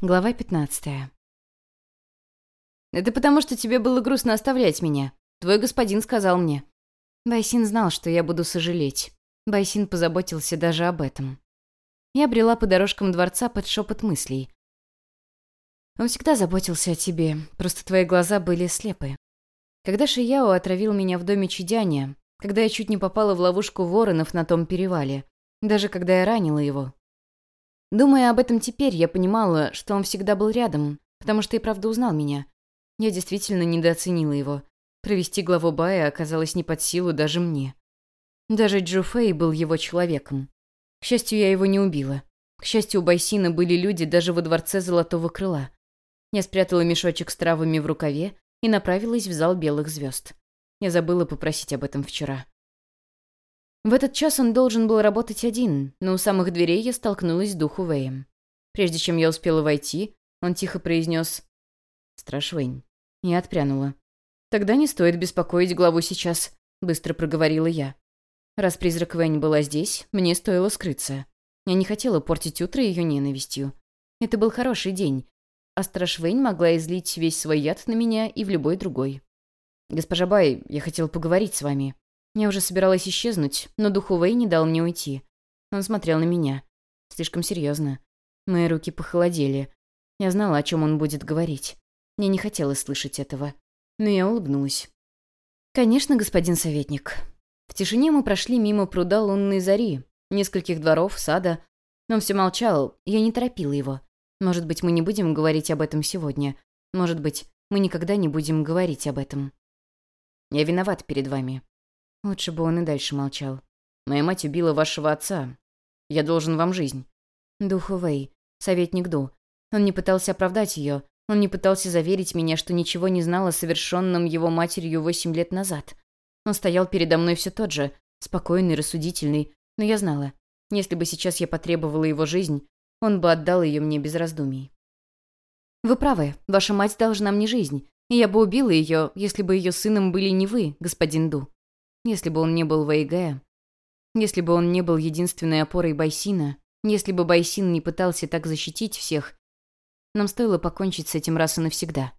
Глава 15. «Это потому, что тебе было грустно оставлять меня. Твой господин сказал мне». Байсин знал, что я буду сожалеть. Байсин позаботился даже об этом. Я брела по дорожкам дворца под шепот мыслей. Он всегда заботился о тебе, просто твои глаза были слепы. Когда Шияо отравил меня в доме Чидяня, когда я чуть не попала в ловушку воронов на том перевале, даже когда я ранила его, Думая об этом теперь, я понимала, что он всегда был рядом, потому что и правда узнал меня. Я действительно недооценила его. Провести главу Бая оказалось не под силу даже мне. Даже Джо Фэй был его человеком. К счастью, я его не убила. К счастью, у Байсина были люди даже во дворце Золотого Крыла. Я спрятала мешочек с травами в рукаве и направилась в зал белых звезд. Я забыла попросить об этом вчера. В этот час он должен был работать один, но у самых дверей я столкнулась с духу Вэем. Прежде чем я успела войти, он тихо произнес «Страж Вэйн». И отпрянула. «Тогда не стоит беспокоить главу сейчас», — быстро проговорила я. Раз призрак Вэнь была здесь, мне стоило скрыться. Я не хотела портить утро ее ненавистью. Это был хороший день, а страж Вэнь могла излить весь свой яд на меня и в любой другой. «Госпожа Бай, я хотел поговорить с вами», я уже собиралась исчезнуть, но Духовый не дал мне уйти. Он смотрел на меня. Слишком серьезно. Мои руки похолодели. Я знала, о чем он будет говорить. Мне не хотелось слышать этого. Но я улыбнулась. «Конечно, господин советник». В тишине мы прошли мимо пруда лунной зари, нескольких дворов, сада. Он все молчал, я не торопила его. Может быть, мы не будем говорить об этом сегодня. Может быть, мы никогда не будем говорить об этом. Я виноват перед вами. Лучше бы он и дальше молчал. «Моя мать убила вашего отца. Я должен вам жизнь». Духу Вэй, советник Ду. Он не пытался оправдать ее. Он не пытался заверить меня, что ничего не знал о совершенном его матерью восемь лет назад. Он стоял передо мной все тот же, спокойный, рассудительный, но я знала, если бы сейчас я потребовала его жизнь, он бы отдал ее мне без раздумий. «Вы правы, ваша мать должна мне жизнь, и я бы убила ее, если бы ее сыном были не вы, господин Ду. Если бы он не был Вейгая, если бы он не был единственной опорой Байсина, если бы Байсин не пытался так защитить всех, нам стоило покончить с этим раз и навсегда.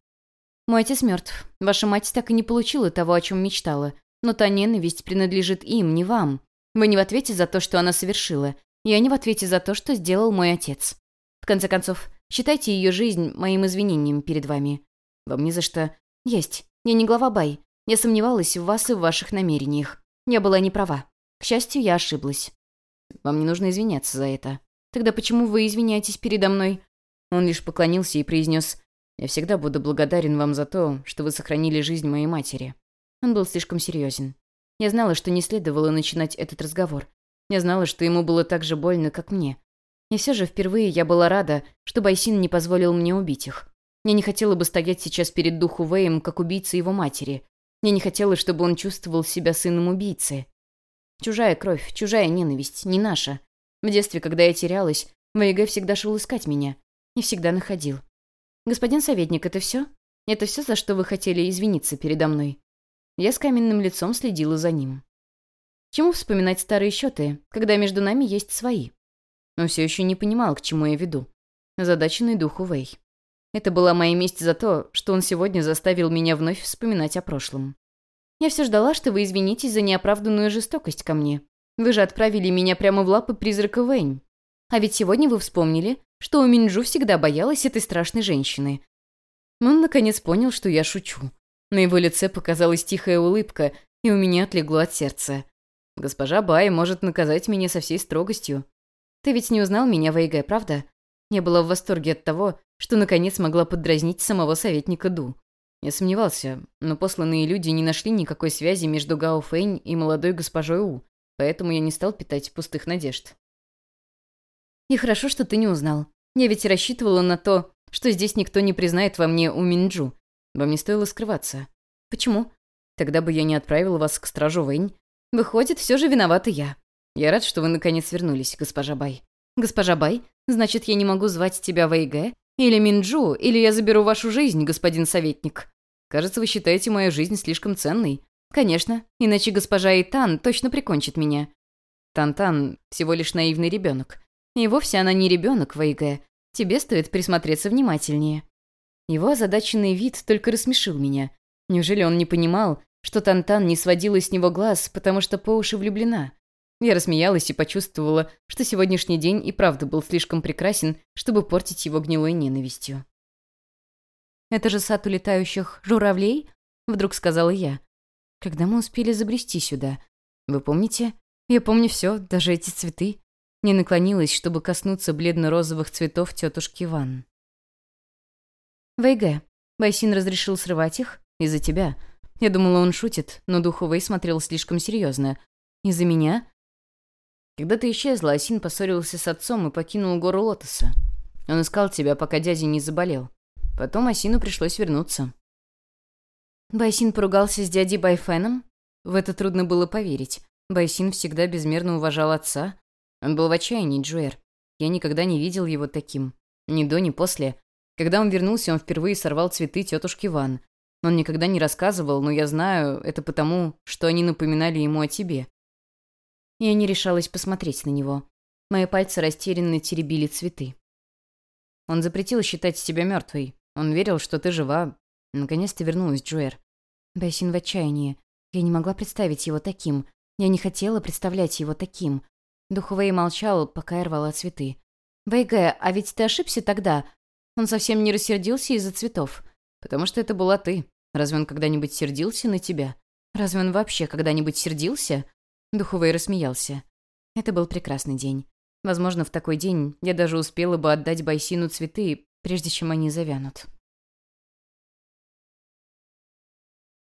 Мой отец мертв. Ваша мать так и не получила того, о чем мечтала. Но та ненависть принадлежит им, не вам. Вы не в ответе за то, что она совершила. Я не в ответе за то, что сделал мой отец. В конце концов, считайте ее жизнь моим извинением перед вами. Вам не за что... Есть. Я не глава Бай. Я сомневалась в вас и в ваших намерениях. Я была не права. К счастью, я ошиблась. Вам не нужно извиняться за это. Тогда почему вы извиняетесь передо мной?» Он лишь поклонился и произнес «Я всегда буду благодарен вам за то, что вы сохранили жизнь моей матери». Он был слишком серьезен. Я знала, что не следовало начинать этот разговор. Я знала, что ему было так же больно, как мне. И все же впервые я была рада, что Байсин не позволил мне убить их. Я не хотела бы стоять сейчас перед Духу Вэем, как убийца его матери. Мне не хотелось, чтобы он чувствовал себя сыном убийцы. Чужая кровь, чужая ненависть, не наша. В детстве, когда я терялась, ВГ всегда шел искать меня. И всегда находил. «Господин советник, это все? Это все, за что вы хотели извиниться передо мной?» Я с каменным лицом следила за ним. Чему вспоминать старые счеты, когда между нами есть свои? Он все еще не понимал, к чему я веду. Задаченный духу Вэй. Это была моя месть за то, что он сегодня заставил меня вновь вспоминать о прошлом. Я все ждала, что вы извинитесь за неоправданную жестокость ко мне. Вы же отправили меня прямо в лапы призрака Вэнь. А ведь сегодня вы вспомнили, что у Минджу всегда боялась этой страшной женщины. Он наконец понял, что я шучу. На его лице показалась тихая улыбка, и у меня отлегло от сердца. «Госпожа Бай может наказать меня со всей строгостью. Ты ведь не узнал меня, Вейга, правда? Я была в восторге от того, что наконец могла подразнить самого советника Ду. Я сомневался, но посланные люди не нашли никакой связи между Гао Фэнь и молодой госпожой У, поэтому я не стал питать пустых надежд. «И хорошо, что ты не узнал. Я ведь рассчитывала на то, что здесь никто не признает во мне У Минджу. Вам не стоило скрываться. Почему? Тогда бы я не отправила вас к стражу Вэнь. Выходит, все же виновата я. Я рад, что вы наконец вернулись, госпожа Бай. Госпожа Бай, значит, я не могу звать тебя Вэйгэ или Минджу, или я заберу вашу жизнь, господин советник. Кажется, вы считаете мою жизнь слишком ценной. Конечно, иначе госпожа Итан точно прикончит меня. Тантан -тан всего лишь наивный ребенок. И вовсе она не ребенок, Вейге. Тебе стоит присмотреться внимательнее». Его озадаченный вид только рассмешил меня. Неужели он не понимал, что Тантан не сводила с него глаз, потому что по уши влюблена? Я рассмеялась и почувствовала, что сегодняшний день и правда был слишком прекрасен, чтобы портить его гнилой ненавистью. «Это же сад улетающих журавлей?» — вдруг сказала я. «Когда мы успели забрести сюда? Вы помните? Я помню все, даже эти цветы». Не наклонилась, чтобы коснуться бледно-розовых цветов тетушки Ван. «ВГ, Байсин разрешил срывать их? Из-за тебя. Я думала, он шутит, но Духовый смотрел слишком серьезно. Из-за меня? Когда ты исчезла, Асин поссорился с отцом и покинул гору Лотоса. Он искал тебя, пока дядя не заболел. Потом Асину пришлось вернуться. Байсин поругался с дядей Байфеном? В это трудно было поверить. Байсин всегда безмерно уважал отца. Он был в отчаянии, Джуэр. Я никогда не видел его таким. Ни до, ни после. Когда он вернулся, он впервые сорвал цветы тетушки Ван. Он никогда не рассказывал, но я знаю, это потому, что они напоминали ему о тебе. Я не решалась посмотреть на него. Мои пальцы растерянно теребили цветы. Он запретил считать тебя мертвой. Он верил, что ты жива. Наконец-то вернулась Джуэр. Бэйсин в отчаянии. Я не могла представить его таким. Я не хотела представлять его таким. Духовей молчал, пока я рвала цветы. «Вэйгэ, а ведь ты ошибся тогда. Он совсем не рассердился из-за цветов. Потому что это была ты. Разве он когда-нибудь сердился на тебя? Разве он вообще когда-нибудь сердился?» Духовый рассмеялся. Это был прекрасный день. Возможно, в такой день я даже успела бы отдать Байсину цветы, прежде чем они завянут.